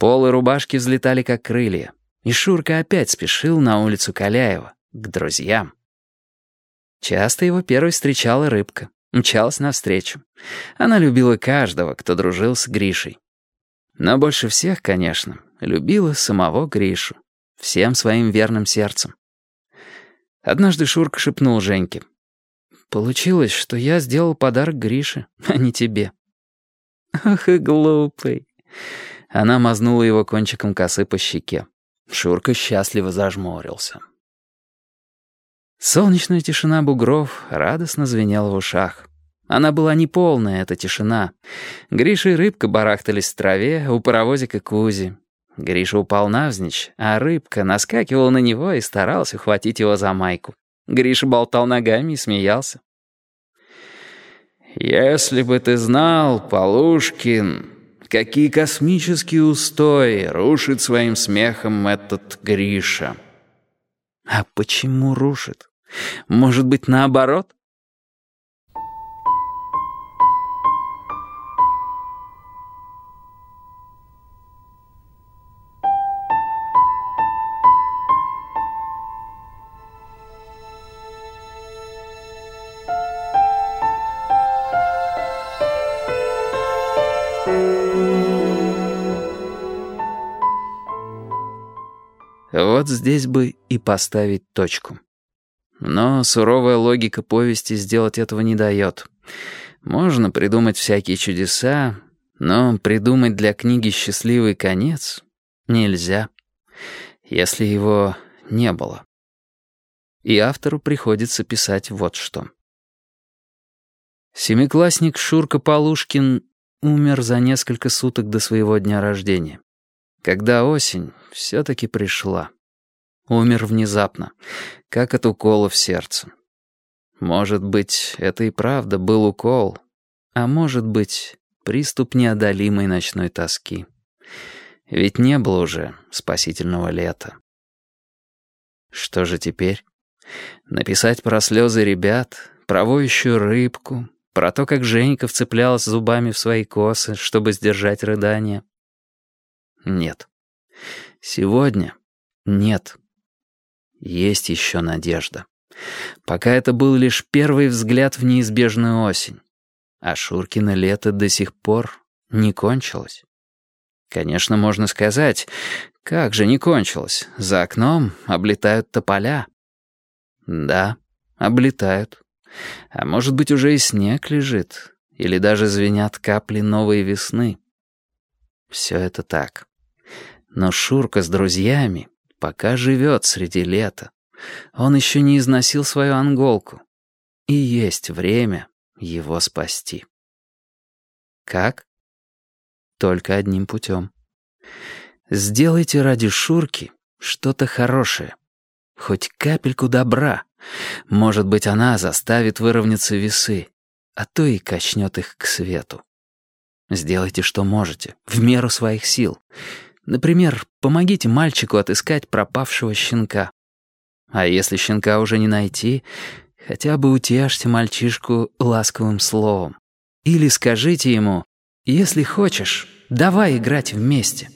Полы рубашки взлетали как крылья. И Шурка опять спешил на улицу Каляева, к друзьям. Часто его первой встречала рыбка, мчалась навстречу. Она любила каждого, кто дружил с Гришей. Но больше всех, конечно, любила самого Гришу, всем своим верным сердцем. Однажды Шурка шепнул Женьке. «Получилось, что я сделал подарок Грише, а не тебе». «Ах и глупый». Она мазнула его кончиком косы по щеке. Шурка счастливо зажмурился. Солнечная тишина бугров радостно звенела в ушах. Она была неполная, эта тишина. Гриша и рыбка барахтались в траве у паровозика Кузи. Гриша упал навзничь, а рыбка наскакивала на него и старался ухватить его за майку. Гриша болтал ногами и смеялся. «Если бы ты знал, Полушкин, какие космические устои рушит своим смехом этот Гриша». «А почему рушит? Может быть, наоборот?» Вот здесь бы и поставить точку. Но суровая логика повести сделать этого не дает. Можно придумать всякие чудеса, но придумать для книги счастливый конец нельзя, если его не было. И автору приходится писать вот что. Семиклассник Шурка Полушкин умер за несколько суток до своего дня рождения. Когда осень все-таки пришла. Умер внезапно, как от укола в сердце. Может быть, это и правда был укол, а может быть, приступ неодолимой ночной тоски. Ведь не было уже спасительного лета. Что же теперь? Написать про слезы ребят, про воющую рыбку, про то, как Женька вцеплялась зубами в свои косы, чтобы сдержать рыдания. Нет. Сегодня нет. Есть еще надежда. Пока это был лишь первый взгляд в неизбежную осень. А Шуркино лето до сих пор не кончилось. Конечно, можно сказать, как же не кончилось. За окном облетают тополя. Да, облетают. А может быть, уже и снег лежит. Или даже звенят капли новой весны. Все это так. Но Шурка с друзьями пока живет среди лета. Он еще не износил свою анголку. И есть время его спасти. Как? Только одним путем. Сделайте ради Шурки что-то хорошее. Хоть капельку добра. Может быть, она заставит выровняться весы, а то и качнет их к свету. Сделайте, что можете, в меру своих сил. Например, помогите мальчику отыскать пропавшего щенка. А если щенка уже не найти, хотя бы утешьте мальчишку ласковым словом. Или скажите ему, если хочешь, давай играть вместе.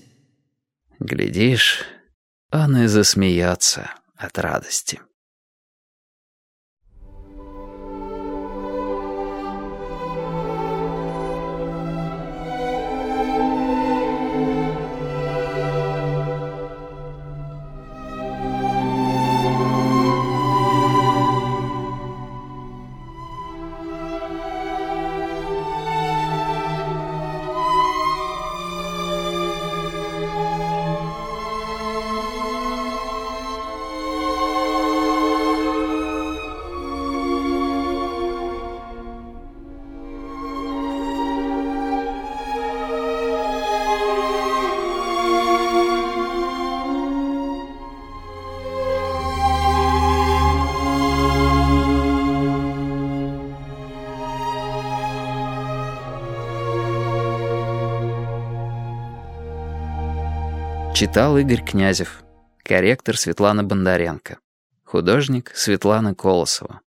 Глядишь, он и засмеется от радости. Читал Игорь Князев. Корректор Светлана Бондаренко. Художник Светлана Колосова.